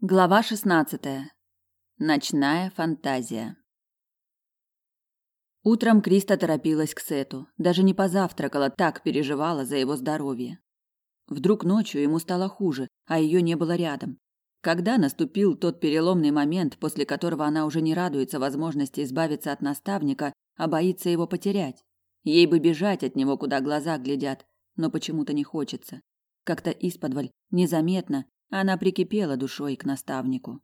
Глава шестнадцатая. Ночная фантазия. Утром Криста торопилась к Сету, даже не позавтракала, так переживала за его здоровье. Вдруг ночью ему стало хуже, а ее не было рядом. Когда наступил тот переломный момент, после которого она уже не радуется возможности избавиться от наставника, а боится его потерять? Ей бы бежать от него, куда глаза глядят, но почему-то не хочется. Как-то исподволь, незаметно, она прикипела душой к наставнику.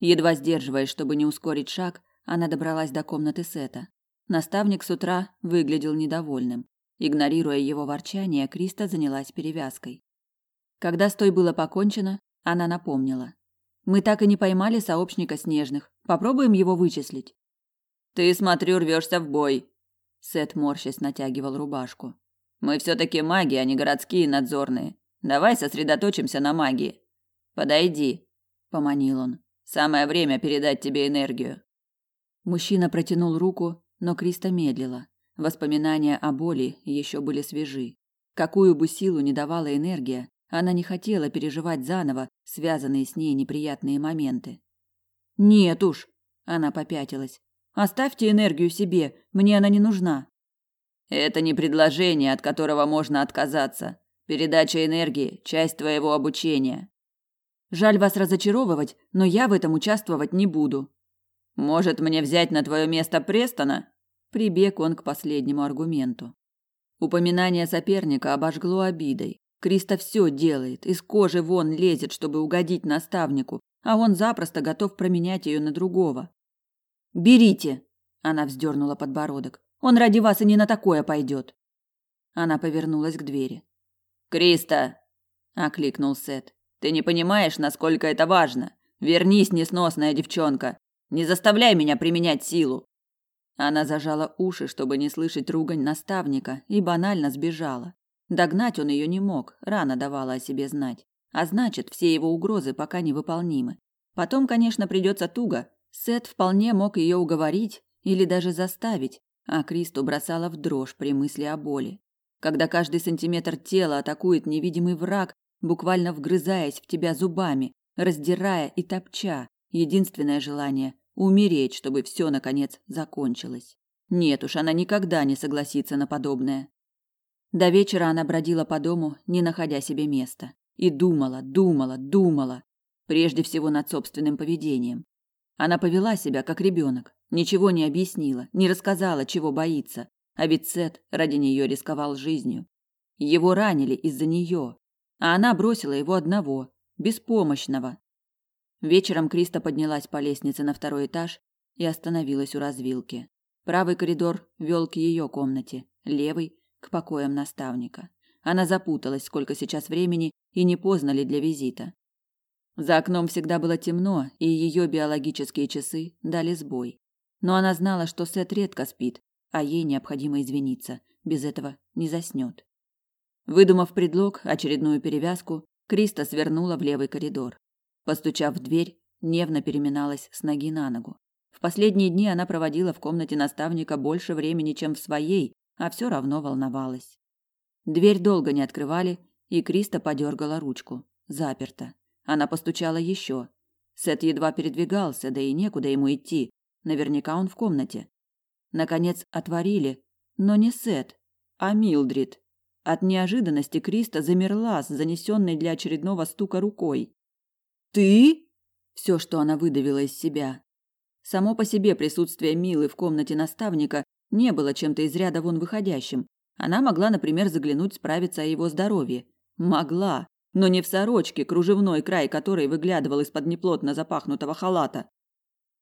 Едва сдерживаясь, чтобы не ускорить шаг, она добралась до комнаты Сета. Наставник с утра выглядел недовольным. Игнорируя его ворчание, Криста занялась перевязкой. Когда с той было покончено, она напомнила: "Мы так и не поймали сообщника Снежных. Попробуем его вычислить". "Ты, смотрю, рвешься в бой". Сет морщась натягивал рубашку. "Мы все таки маги, а не городские надзорные. Давай сосредоточимся на магии. Подойди, поманил он. Самое время передать тебе энергию. Мужчина протянул руку, но Криста медлила. Воспоминания о боли еще были свежи. Какую бы силу ни давала энергия, она не хотела переживать заново связанные с ней неприятные моменты. Нет уж, она попятилась. Оставьте энергию себе, мне она не нужна. Это не предложение, от которого можно отказаться. Передача энергии часть твоего обучения. Жаль вас разочаровывать, но я в этом участвовать не буду. Может, мне взять на твое место Престона? Прибег он к последнему аргументу. Упоминание соперника обожгло обидой. Криста все делает, из кожи вон лезет, чтобы угодить наставнику, а он запросто готов променять ее на другого. Берите, она вздернула подбородок. Он ради вас и не на такое пойдет. Она повернулась к двери. Криста, окликнул Сет. Ты не понимаешь, насколько это важно. Вернись, несносная девчонка. Не заставляй меня применять силу. Она зажала уши, чтобы не слышать ругань наставника, и банально сбежала. Догнать он ее не мог, рано давала о себе знать. А значит, все его угрозы пока невыполнимы. Потом, конечно, придется туго. Сет вполне мог ее уговорить или даже заставить, а Кристу бросала в дрожь при мысли о боли когда каждый сантиметр тела атакует невидимый враг, буквально вгрызаясь в тебя зубами, раздирая и топча. Единственное желание умереть, чтобы все наконец закончилось. Нет уж, она никогда не согласится на подобное. До вечера она бродила по дому, не находя себе места, и думала, думала, думала, прежде всего над собственным поведением. Она повела себя как ребенок, ничего не объяснила, не рассказала, чего боится, а Сет ради нее рисковал жизнью. Его ранили из-за нее, а она бросила его одного, беспомощного. Вечером Криста поднялась по лестнице на второй этаж и остановилась у развилки. Правый коридор вел к ее комнате, левый к покоям наставника. Она запуталась, сколько сейчас времени и не поздно ли для визита. За окном всегда было темно, и ее биологические часы дали сбой. Но она знала, что Сет редко спит, а ей необходимо извиниться, без этого не заснёт. Выдумав предлог, очередную перевязку, Криста свернула в левый коридор. Постучав в дверь, нервно переминалась с ноги на ногу. В последние дни она проводила в комнате наставника больше времени, чем в своей, а всё равно волновалась. Дверь долго не открывали, и Криста подергала ручку. Заперто. Она постучала ещё. Сет едва передвигался, да и некуда ему идти. Наверняка он в комнате. Наконец отворили, но не Сет, а Милдрид. От неожиданности Криста замерла с занесенной для очередного стука рукой. «Ты?» – все, что она выдавила из себя. Само по себе присутствие Милы в комнате наставника не было чем-то из ряда вон выходящим. Она могла, например, заглянуть справиться о его здоровье. Могла, но не в сорочке, кружевной край которой выглядывал из-под неплотно запахнутого халата.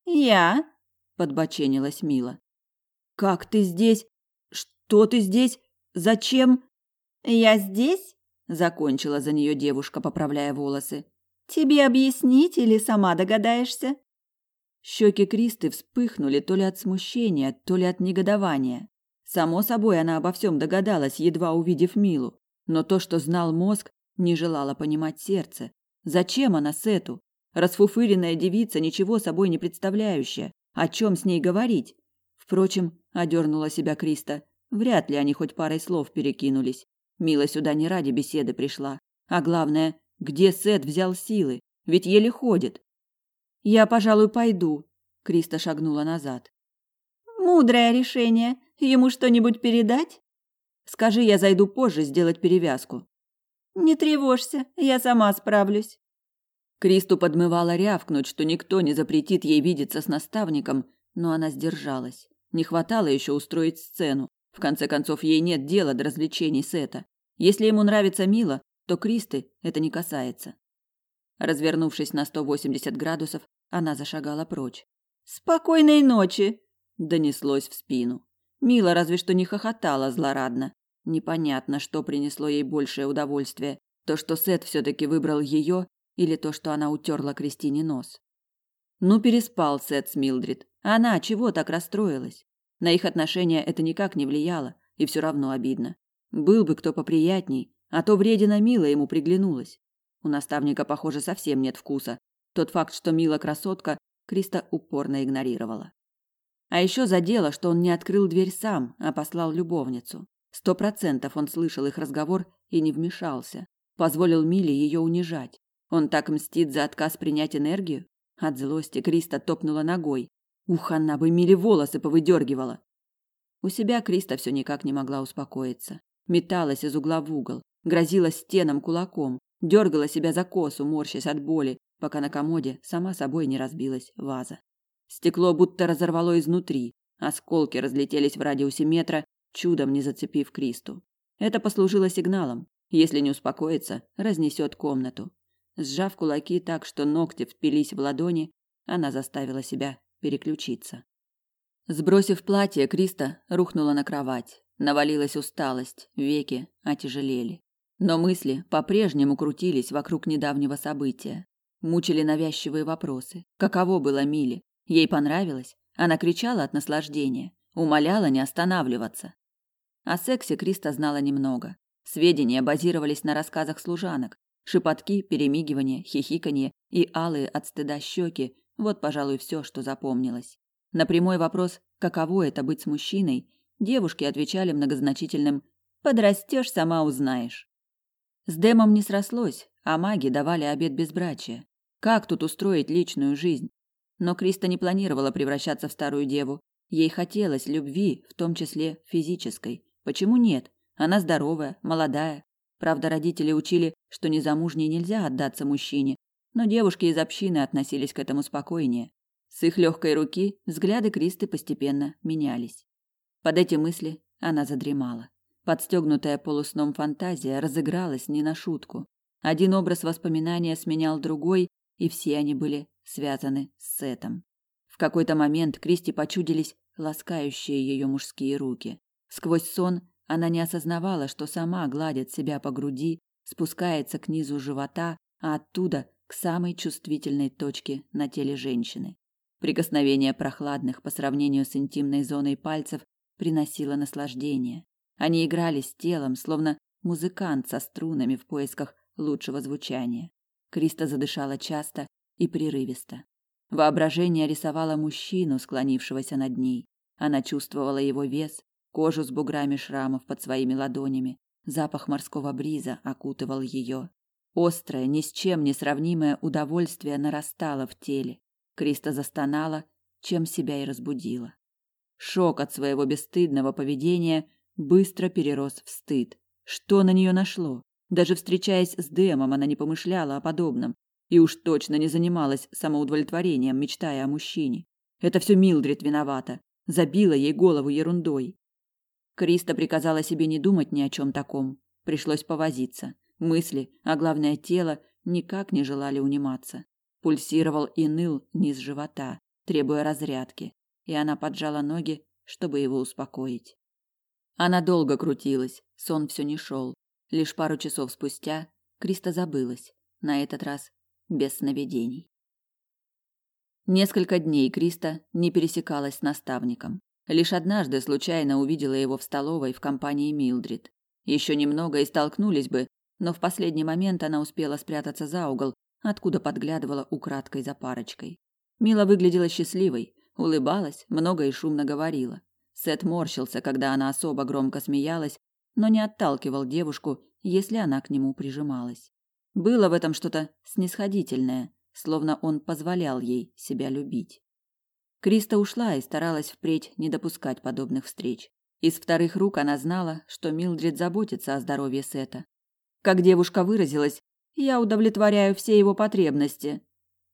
«Я?» – подбоченилась Мила. Как ты здесь? Что ты здесь? Зачем? Я здесь? закончила за нее девушка, поправляя волосы. Тебе объяснить или сама догадаешься? Щеки Кристы вспыхнули то ли от смущения, то ли от негодования. Само собой, она обо всем догадалась, едва увидев Милу, но то, что знал мозг, не желало понимать сердце. Зачем она Сету? Расфуфыренная девица, ничего собой не представляющая. О чем с ней говорить? Впрочем, одернула себя Криста. Вряд ли они хоть парой слов перекинулись. Мила сюда не ради беседы пришла. А главное, где Сет взял силы? ведь еле ходит. Я, пожалуй, пойду. Криста шагнула назад. Мудрое решение. Ему что-нибудь передать? Скажи, я зайду позже сделать перевязку. Не тревожься, я сама справлюсь. Кристу подмывала рявкнуть, что никто не запретит ей видеться с наставником, но она сдержалась. Не хватало еще устроить сцену. В конце концов, ей нет дела до развлечений Сета. Если ему нравится Мила, то Кристы это не касается. Развернувшись на 180 градусов, она зашагала прочь. «Спокойной ночи!» – донеслось в спину. Мила разве что не хохотала злорадно. Непонятно, что принесло ей большее удовольствие. То, что Сет все-таки выбрал ее, или то, что она утерла Кристине нос. Ну, переспал Сет с Милдрид. Она чего так расстроилась? На их отношения это никак не влияло, и все равно обидно. Был бы кто поприятней, а то вредина Мила ему приглянулась. У наставника, похоже, совсем нет вкуса. Тот факт, что Мила красотка, Криста упорно игнорировала. А еще задело, что он не открыл дверь сам, а послал любовницу. Сто процентов он слышал их разговор и не вмешался. Позволил Миле ее унижать. Он так мстит за отказ принять энергию? От злости Криста топнула ногой. Ух, она бы Миле волосы повыдергивала. У себя Криста все никак не могла успокоиться. Металась из угла в угол, грозила стенам кулаком, дергала себя за косу, морщась от боли, пока на комоде сама собой не разбилась ваза. Стекло будто разорвало изнутри, осколки разлетелись в радиусе метра, чудом не зацепив Кристу. Это послужило сигналом. Если не успокоится, разнесет комнату. Сжав кулаки так, что ногти впились в ладони, она заставила себя переключиться. Сбросив платье, Криста рухнула на кровать. Навалилась усталость, веки отяжелели. Но мысли по-прежнему крутились вокруг недавнего события. Мучили навязчивые вопросы. Каково было Миле? Ей понравилось? Она кричала от наслаждения, умоляла не останавливаться. О сексе Криста знала немного. Сведения базировались на рассказах служанок. Шепотки, перемигивания, хихиканье и алые от стыда щеки – вот, пожалуй, все, что запомнилось. На прямой вопрос «каково это быть с мужчиной?» девушки отвечали многозначительным «подрастешь, сама узнаешь». С Дэмом не срослось, а маги давали обет безбрачия. Как тут устроить личную жизнь? Но Криста не планировала превращаться в старую деву. Ей хотелось любви, в том числе физической. Почему нет? Она здоровая, молодая, Правда, родители учили, что незамужней нельзя отдаться мужчине, но девушки из общины относились к этому спокойнее. С их легкой руки взгляды Кристы постепенно менялись. Под эти мысли она задремала. Подстегнутая полусном фантазия разыгралась не на шутку. Один образ воспоминания сменял другой, и все они были связаны с Сетом. В какой-то момент Кристи почудились ласкающие ее мужские руки. Сквозь сон она не осознавала, что сама гладит себя по груди, спускается к низу живота, а оттуда к самой чувствительной точке на теле женщины. Прикосновение прохладных по сравнению с интимной зоной пальцев приносило наслаждение. Они играли с телом, словно музыкант со струнами в поисках лучшего звучания. Криста задышала часто и прерывисто. Воображение рисовало мужчину, склонившегося над ней. Она чувствовала его вес, кожу с буграми шрамов под своими ладонями. Запах морского бриза окутывал ее. Острое, ни с чем не сравнимое удовольствие нарастало в теле. Криста застонала, чем себя и разбудила. Шок от своего бесстыдного поведения быстро перерос в стыд. Что на нее нашло? Даже встречаясь с Дэмом, она не помышляла о подобном. И уж точно не занималась самоудовлетворением, мечтая о мужчине. Это все Милдрид виновата. Забила ей голову ерундой. Криста приказала себе не думать ни о чем таком. Пришлось повозиться. Мысли, а главное тело, никак не желали униматься. Пульсировал и ныл низ живота, требуя разрядки, и она поджала ноги, чтобы его успокоить. Она долго крутилась, сон все не шел. Лишь пару часов спустя Криста забылась, на этот раз без сновидений. Несколько дней Криста не пересекалась с наставником. Лишь однажды случайно увидела его в столовой в компании Милдрид. Еще немного и столкнулись бы, но в последний момент она успела спрятаться за угол, откуда подглядывала украдкой за парочкой. Мила выглядела счастливой, улыбалась, много и шумно говорила. Сет морщился, когда она особо громко смеялась, но не отталкивал девушку, если она к нему прижималась. Было в этом что-то снисходительное, словно он позволял ей себя любить. Криста ушла и старалась впредь не допускать подобных встреч. Из вторых рук она знала, что Милдред заботится о здоровье Сета. Как девушка выразилась, я удовлетворяю все его потребности.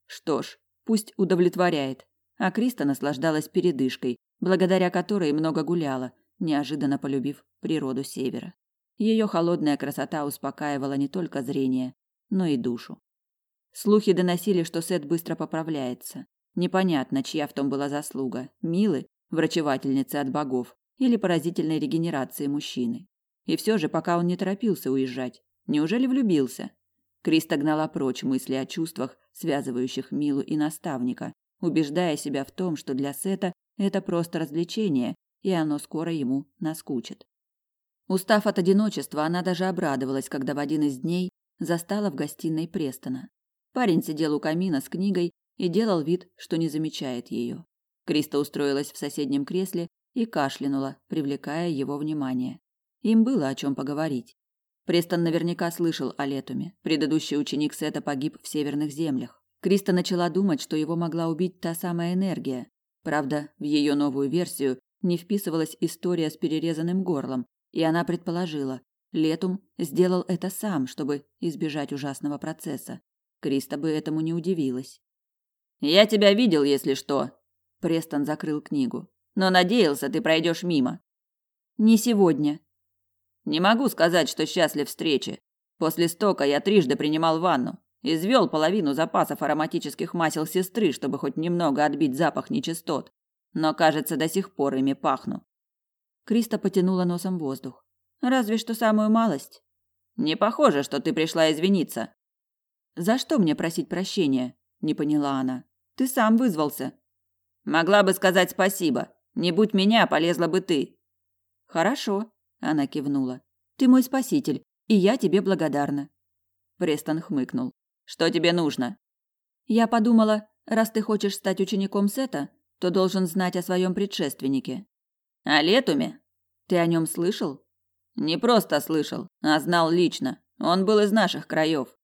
Что ж, пусть удовлетворяет. А Криста наслаждалась передышкой, благодаря которой много гуляла, неожиданно полюбив природу севера. Ее холодная красота успокаивала не только зрение, но и душу. Слухи доносили, что Сет быстро поправляется. Непонятно, чья в том была заслуга: Милы, врачевательницы от богов, или поразительной регенерации мужчины. И все же, пока он не торопился уезжать, неужели влюбился? Криста гнала прочь мысли о чувствах, связывающих Милу и наставника, убеждая себя в том, что для Сета это просто развлечение, и оно скоро ему наскучит. Устав от одиночества, она даже обрадовалась, когда в один из дней застала в гостиной Престона. Парень сидел у камина с книгой и делал вид, что не замечает ее. Криста устроилась в соседнем кресле и кашлянула, привлекая его внимание. Им было о чем поговорить. Престон наверняка слышал о Летуме. Предыдущий ученик Сета погиб в северных землях. Криста начала думать, что его могла убить та самая энергия. Правда, в ее новую версию не вписывалась история с перерезанным горлом, и она предположила, Летум сделал это сам, чтобы избежать ужасного процесса. Криста бы этому не удивилась. «Я тебя видел, если что!» Престон закрыл книгу. «Но надеялся, ты пройдешь мимо». «Не сегодня», не могу сказать, что счастлив встрече. После стока я трижды принимал ванну. Извел половину запасов ароматических масел сестры, чтобы хоть немного отбить запах нечистот. Но, кажется, до сих пор ими пахну. Криста потянула носом воздух. Разве что самую малость. Не похоже, что ты пришла извиниться. За что мне просить прощения? Не поняла она. Ты сам вызвался. Могла бы сказать спасибо. Не будь меня, полезла бы ты. Хорошо, она кивнула. Ты мой спаситель, и я тебе благодарна. Престон хмыкнул. Что тебе нужно? Я подумала, раз ты хочешь стать учеником Сета, то должен знать о своем предшественнике. О Летуме? Ты о нем слышал? Не просто слышал, а знал лично. Он был из наших краев.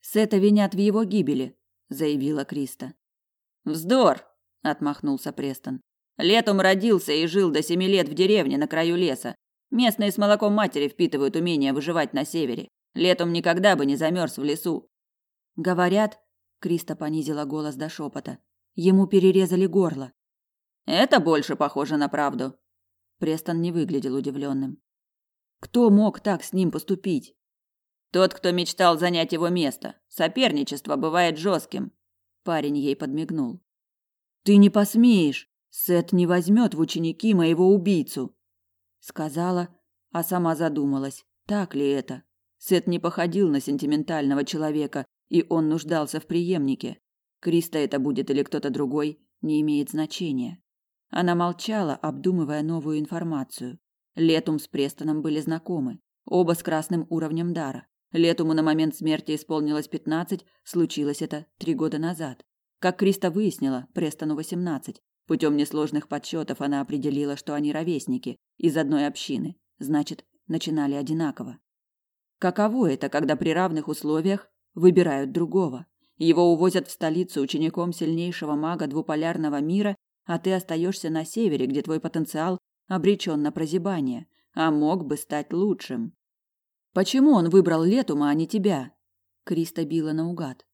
Сета винят в его гибели, заявила Криста. Вздор, отмахнулся Престон. Летум родился и жил до семи лет в деревне на краю леса. Местные с молоком матери впитывают умение выживать на севере. Летом никогда бы не замерз в лесу. Говорят, Криста понизила голос до шепота. Ему перерезали горло. Это больше похоже на правду. Престон не выглядел удивленным. Кто мог так с ним поступить? Тот, кто мечтал занять его место. Соперничество бывает жестким. Парень ей подмигнул. Ты не посмеешь. Сет не возьмет в ученики моего убийцу сказала, а сама задумалась, так ли это. Сет не походил на сентиментального человека, и он нуждался в преемнике. Криста это будет или кто-то другой, не имеет значения. Она молчала, обдумывая новую информацию. Летум с Престоном были знакомы, оба с красным уровнем дара. Летуму на момент смерти исполнилось пятнадцать, случилось это три года назад. Как Криста выяснила, Престону восемнадцать. Путем несложных подсчетов она определила, что они ровесники, из одной общины, значит, начинали одинаково. Каково это, когда при равных условиях выбирают другого? Его увозят в столицу учеником сильнейшего мага двуполярного мира, а ты остаешься на севере, где твой потенциал обречен на прозябание, а мог бы стать лучшим. Почему он выбрал Летума, а не тебя? Криста била наугад.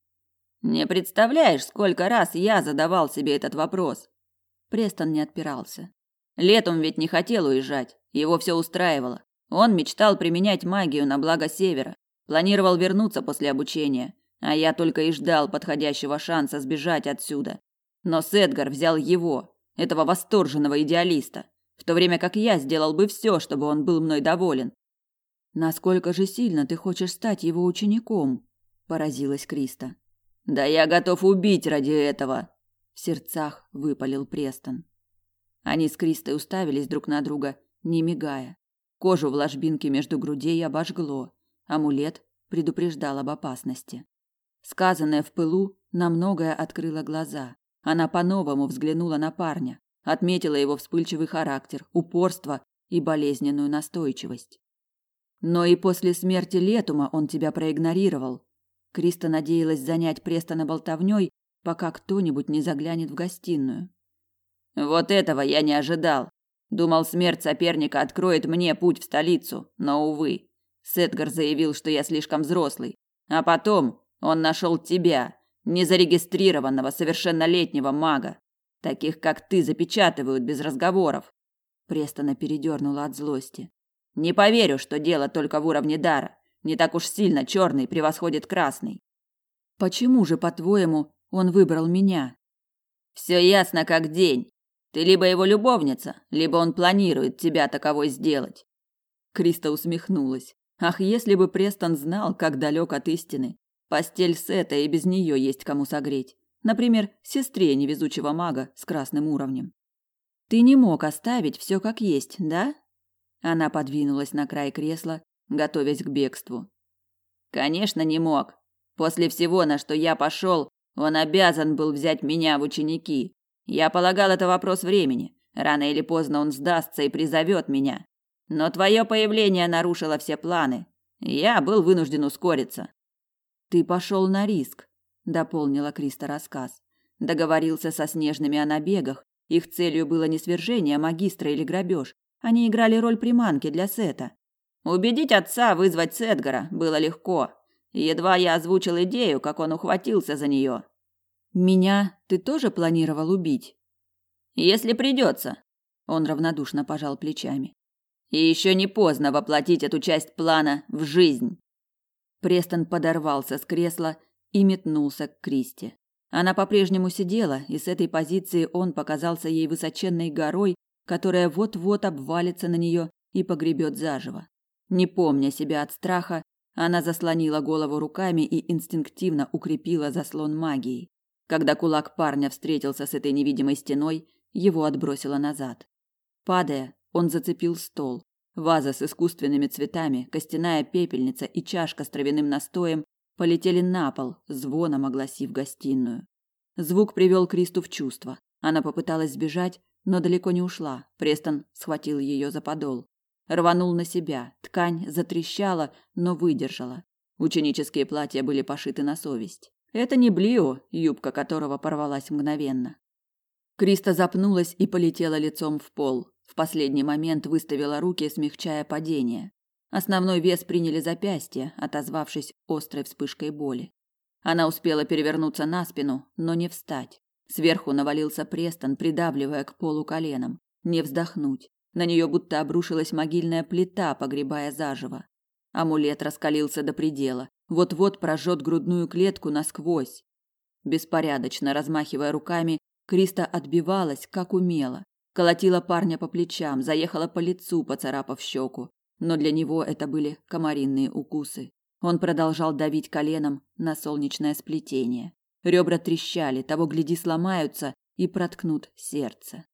Не представляешь, сколько раз я задавал себе этот вопрос. Престон не отпирался. Летом ведь не хотел уезжать, его все устраивало. Он мечтал применять магию на благо Севера, планировал вернуться после обучения, а я только и ждал подходящего шанса сбежать отсюда. Но Сэдгар взял его, этого восторженного идеалиста, в то время как я сделал бы все, чтобы он был мной доволен. Насколько же сильно ты хочешь стать его учеником? поразилась Криста. Да я готов убить ради этого, в сердцах выпалил Престон. Они с Кристой уставились друг на друга, не мигая. Кожу в ложбинке между грудей обожгло. Амулет предупреждал об опасности. Сказанное в пылу на многое открыло глаза. Она по-новому взглянула на парня, отметила его вспыльчивый характер, упорство и болезненную настойчивость. Но и после смерти Летума он тебя проигнорировал. Криста надеялась занять Престона болтовней, пока кто-нибудь не заглянет в гостиную. Вот этого я не ожидал. Думал, смерть соперника откроет мне путь в столицу, но увы. Сетгар заявил, что я слишком взрослый. А потом он нашел тебя, незарегистрированного совершеннолетнего мага. Таких, как ты, запечатывают без разговоров. Престона передернула от злости. Не поверю, что дело только в уровне дара. Не так уж сильно черный превосходит красный. Почему же, по-твоему, он выбрал меня? Все ясно как день. Ты либо его любовница, либо он планирует тебя таковой сделать. Криста усмехнулась. Ах, если бы Престон знал, как далек от истины. Постель Сета и без нее есть кому согреть. Например, сестре невезучего мага с красным уровнем. Ты не мог оставить все как есть, да? Она подвинулась на край кресла, готовясь к бегству. Конечно, не мог. После всего, на что я пошел, он обязан был взять меня в ученики. Я полагал, это вопрос времени. Рано или поздно он сдастся и призовет меня. Но твое появление нарушило все планы. Я был вынужден ускориться. Ты пошел на риск, дополнила Криста рассказ. Договорился со снежными о набегах. Их целью было не свержение магистра или грабеж. Они играли роль приманки для Сета. Убедить отца вызвать Сетгара было легко. Едва я озвучил идею, как он ухватился за нее. Меня ты тоже планировал убить? Если придется. Он равнодушно пожал плечами. И еще не поздно воплотить эту часть плана в жизнь. Престон подорвался с кресла и метнулся к Кристи. Она по-прежнему сидела, и с этой позиции он показался ей высоченной горой, которая вот-вот обвалится на нее и погребет заживо. Не помня себя от страха, она заслонила голову руками и инстинктивно укрепила заслон магией. Когда кулак парня встретился с этой невидимой стеной, его отбросило назад. Падая, он зацепил стол. Ваза с искусственными цветами, костяная пепельница и чашка с травяным настоем полетели на пол, звоном огласив гостиную. Звук привел Кристу в чувство. Она попыталась сбежать, но далеко не ушла. Престон схватил ее за подол. Рванул на себя. Ткань затрещала, но выдержала. Ученические платья были пошиты на совесть. Это не Блио, юбка которого порвалась мгновенно. Криста запнулась и полетела лицом в пол. В последний момент выставила руки, смягчая падение. Основной вес приняли запястья, отозвавшись острой вспышкой боли. Она успела перевернуться на спину, но не встать. Сверху навалился Престон, придавливая к полу коленом. Не вздохнуть. На нее будто обрушилась могильная плита, погребая заживо. Амулет раскалился до предела вот-вот прожжет грудную клетку насквозь. Беспорядочно размахивая руками, Криста отбивалась, как умела. Колотила парня по плечам, заехала по лицу, поцарапав щеку. Но для него это были комаринные укусы. Он продолжал давить коленом на солнечное сплетение. Ребра трещали, того гляди сломаются и проткнут сердце.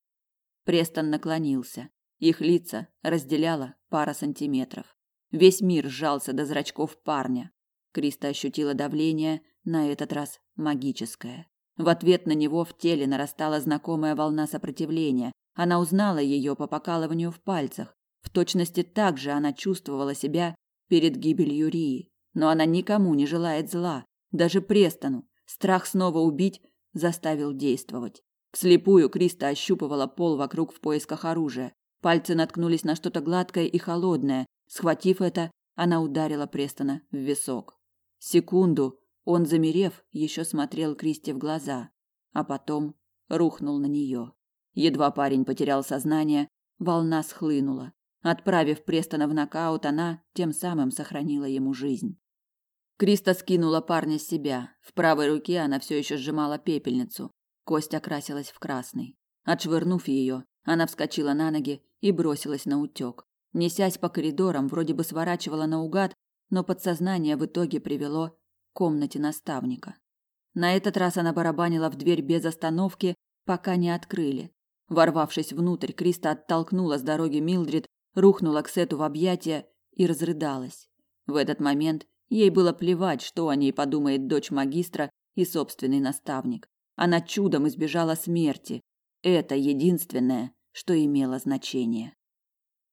Престон наклонился. Их лица разделяла пара сантиметров. Весь мир сжался до зрачков парня. Криста ощутила давление, на этот раз магическое. В ответ на него в теле нарастала знакомая волна сопротивления. Она узнала ее по покалыванию в пальцах. В точности так же она чувствовала себя перед гибелью Рии. Но она никому не желает зла, даже Престону. Страх снова убить заставил действовать. Вслепую Криста ощупывала пол вокруг в поисках оружия. Пальцы наткнулись на что-то гладкое и холодное. Схватив это, она ударила Престона в висок. Секунду он, замерев, еще смотрел Кристи в глаза, а потом рухнул на нее. Едва парень потерял сознание, волна схлынула. Отправив Престона в нокаут, она тем самым сохранила ему жизнь. Криста скинула парня с себя. В правой руке она все еще сжимала пепельницу. Кость окрасилась в красный. Отшвырнув ее, она вскочила на ноги и бросилась на утек. Несясь по коридорам, вроде бы сворачивала наугад, но подсознание в итоге привело к комнате наставника. На этот раз она барабанила в дверь без остановки, пока не открыли. Ворвавшись внутрь, Криста оттолкнула с дороги Милдрид, рухнула к Сету в объятия и разрыдалась. В этот момент ей было плевать, что о ней подумает дочь магистра и собственный наставник. Она чудом избежала смерти. Это единственное, что имело значение.